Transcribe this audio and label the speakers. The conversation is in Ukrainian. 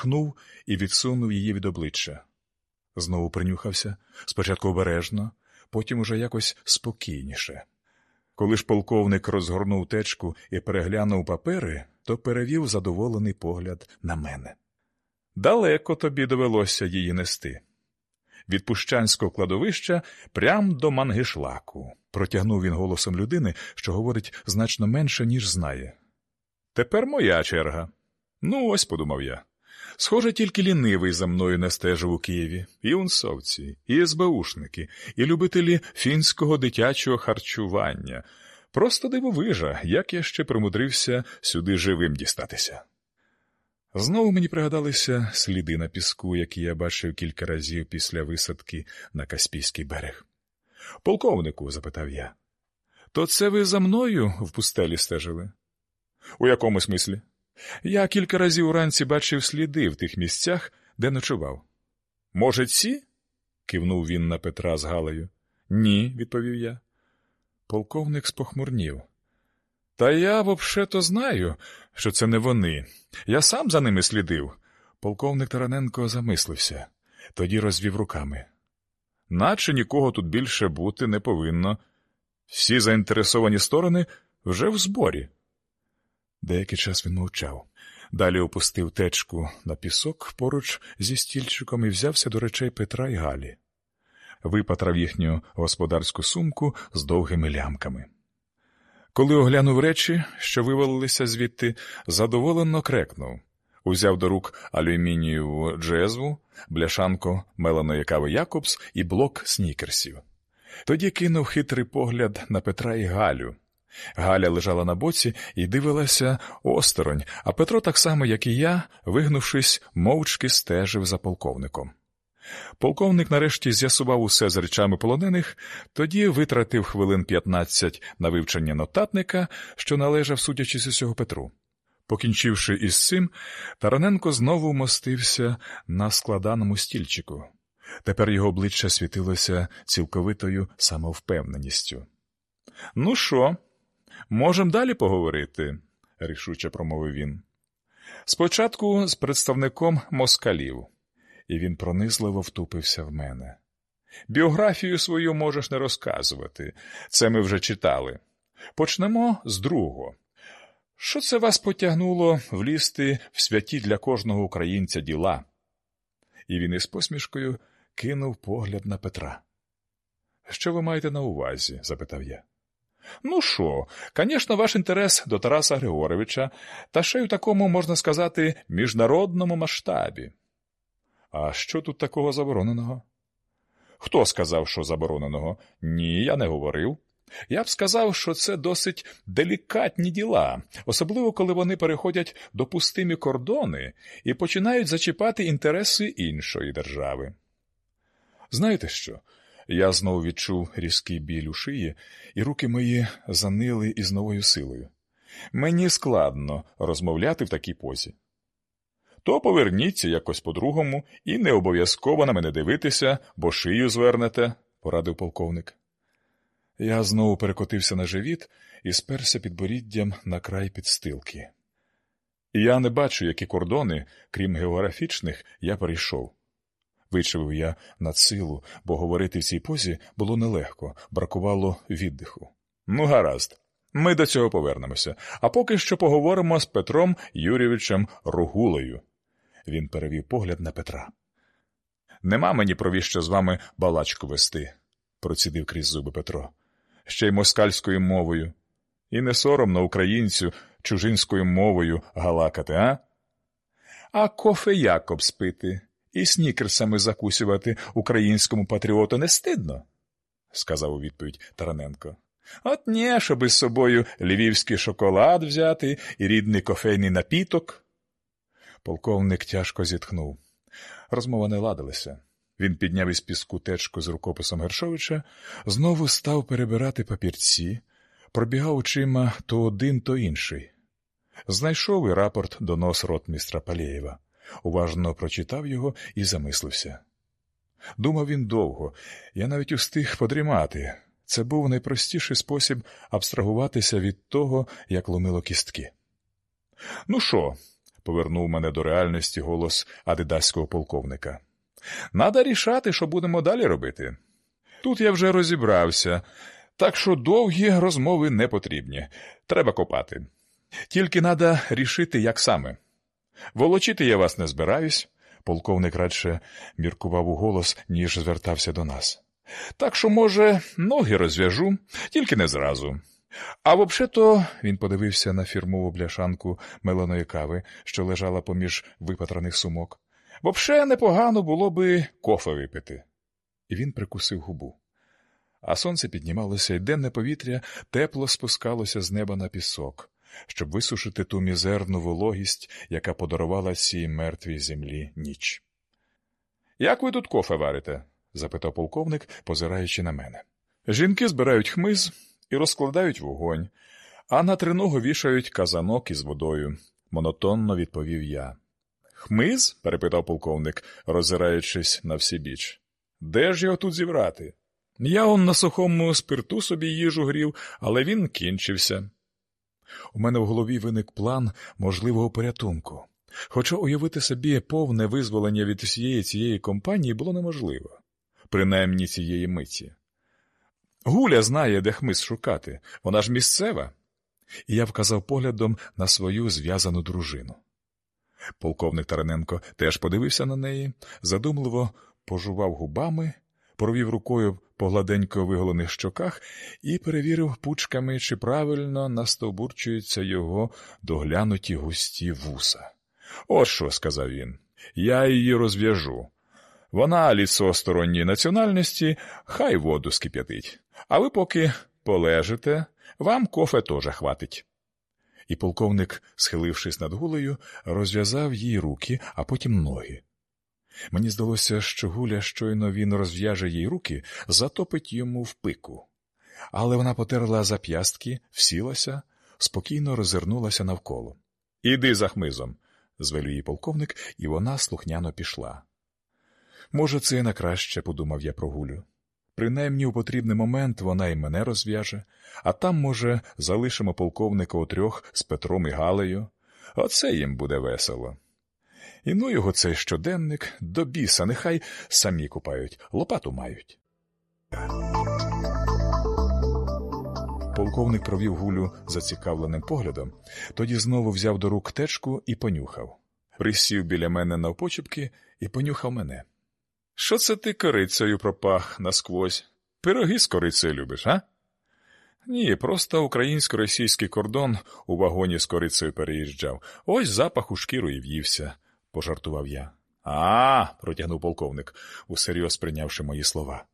Speaker 1: чхнув і відсунув її від обличчя. Знову принюхався, спочатку обережно, потім уже якось спокійніше. Коли ж полковник розгорнув течку і переглянув папери, то перевів задоволений погляд на мене. Далеко тобі довелося її нести. Від пущанського кладовища прям до мангишлаку, протягнув він голосом людини, що говорить значно менше, ніж знає. Тепер моя черга. Ну, ось подумав я. Схоже, тільки лінивий за мною не стежив у Києві, і унсовці, і СБУшники, і любителі фінського дитячого харчування. Просто дивовижа, як я ще примудрився сюди живим дістатися. Знову мені пригадалися сліди на піску, які я бачив кілька разів після висадки на Каспійський берег. Полковнику, запитав я, то це ви за мною в пустелі стежили? У якому смислі? Я кілька разів уранці бачив сліди в тих місцях, де ночував. Може, ці? кивнув він на Петра з Галею. Ні, відповів я. Полковник спохмурнів. Та я взагалі-то знаю, що це не вони. Я сам за ними слідив. Полковник Тараненко замислився, тоді розвів руками. Наче нікого тут більше бути не повинно. Всі заінтересовані сторони вже в зборі. Деякий час він мовчав. Далі опустив течку на пісок поруч зі стільчиком і взявся до речей Петра і Галі. Випатрав їхню господарську сумку з довгими лямками. Коли оглянув речі, що вивалилися звідти, задоволено крекнув. Узяв до рук алюмінієву джезву, бляшанку меленої кави Якобс і блок снікерсів. Тоді кинув хитрий погляд на Петра і Галю. Галя лежала на боці і дивилася осторонь, а Петро, так само, як і я, вигнувшись, мовчки стежив за полковником. Полковник нарешті з'ясував усе з речами полонених, тоді витратив хвилин 15 на вивчення нотатника, що належав, судячи з усього Петру. Покінчивши із цим, Тараненко знову мостився на складаному стільчику. Тепер його обличчя світилося цілковитою самовпевненістю. Ну що, можемо далі поговорити, рішуче промовив він. Спочатку з представником москалів і він пронизливо втупився в мене. Біографію свою можеш не розказувати, це ми вже читали. Почнемо з другого. Що це вас потягнуло влізти в святі для кожного українця діла? І він із посмішкою кинув погляд на Петра. Що ви маєте на увазі? запитав я. Ну що, звісно, ваш інтерес до Тараса Григоровича, та ще й у такому, можна сказати, міжнародному масштабі. А що тут такого забороненого? Хто сказав, що забороненого? Ні, я не говорив. Я б сказав, що це досить делікатні діла, особливо коли вони переходять до пустимі кордони і починають зачіпати інтереси іншої держави. Знаєте що? Я знову відчув різкий біль у шиї, і руки мої занили із новою силою. Мені складно розмовляти в такій позі то поверніться якось по-другому і не обов'язково на мене дивитися, бо шию звернете, порадив полковник. Я знову перекотився на живіт і сперся підборіддям на край підстилки. Я не бачу, які кордони, крім географічних, я перейшов. Вичавив я над силу, бо говорити в цій позі було нелегко, бракувало віддиху. Ну, гаразд, ми до цього повернемося, а поки що поговоримо з Петром Юрійовичем Ругулею. Він перевів погляд на Петра. Нема мені провіщо з вами балачку вести, процідив крізь зуби Петро. Ще й москальською мовою. І не соромно українцю чужинською мовою галакати, а? А кофе Якоб спити і снікерсами закусювати українському патріоту не стидно, сказав у відповідь Тараненко. От ні, щоб із собою львівський шоколад взяти і рідний кофейний напіток. Полковник тяжко зітхнув. Розмова не ладилася. Він підняв із піску течку з рукописом Гершовича, знову став перебирати папірці, пробігав очима то один, то інший. Знайшов і рапорт до нос ротмістра Палєєва, уважно прочитав його і замислився. Думав він довго, я навіть устиг подрімати. Це був найпростіший спосіб абстрагуватися від того, як ломило кістки. Ну що, повернув мене до реальності голос адидаського полковника. Надо рішати, що будемо далі робити. Тут я вже розібрався, так що довгі розмови не потрібні. Треба копати. Тільки надо рішити, як саме. Волочити я вас не збираюсь. Полковник радше міркував у голос, ніж звертався до нас. Так що, може, ноги розв'яжу, тільки не зразу. А взагалі-то він подивився на фірмову бляшанку меленої кави, що лежала поміж випатраних сумок. Вообще непогано було би кофе випити. І він прикусив губу. А сонце піднімалося, і денне повітря тепло спускалося з неба на пісок, щоб висушити ту мізерну вологість, яка подарувала цій мертвій землі ніч. Як ви тут кофе варите? запитав полковник, позираючи на мене. Жінки збирають хмиз і розкладають вогонь, а на триногу вішають казанок із водою, монотонно відповів я. Хмиз? перепитав полковник, роззираючись на всі біч. Де ж його тут зібрати? Я он на сухому спирту собі їжу грів, але він кінчився. У мене в голові виник план можливого порятунку, хоча уявити собі повне визволення від усієї цієї компанії було неможливо, принаймні цієї миті. Гуля знає, де хмиз шукати, вона ж місцева. І я вказав поглядом на свою зв'язану дружину. Полковник Тараненко теж подивився на неї, задумливо пожував губами, провів рукою по гладенько виголених щоках і перевірив пучками, чи правильно настовбурчуються його доглянуті густі вуса. От що, сказав він, я її розв'яжу. Вона ліцо сторонньої національності, хай воду скип'ятить. А ви поки полежите, вам кофе теж хватить. І полковник, схилившись над гулею, розв'язав їй руки, а потім ноги. Мені здалося, що гуля, щойно він розв'яже їй руки, затопить йому в пику. Але вона потерла зап'ястки, всілася, спокійно розвернулася навколо. Іди за хмизом, звелів її полковник, і вона слухняно пішла. Може, це і на краще, подумав я про гулю. Принаймні у потрібний момент вона і мене розв'яже, а там, може, залишимо полковника у трьох з Петром і Галею. Оце їм буде весело. І ну його цей щоденник до біса, нехай самі купають, лопату мають. Полковник провів гулю зацікавленим поглядом, тоді знову взяв до рук течку і понюхав. Присів біля мене навпочепки і понюхав мене. Що це ти корицею пропах насквозь? Пироги з корицею любиш, а? Ні, просто українсько-російський кордон у вагоні з корицею переїжджав. Ось запах у шкіру і в'ївся, пожартував я. А, протягнув полковник, усерйоз прийнявши мої слова.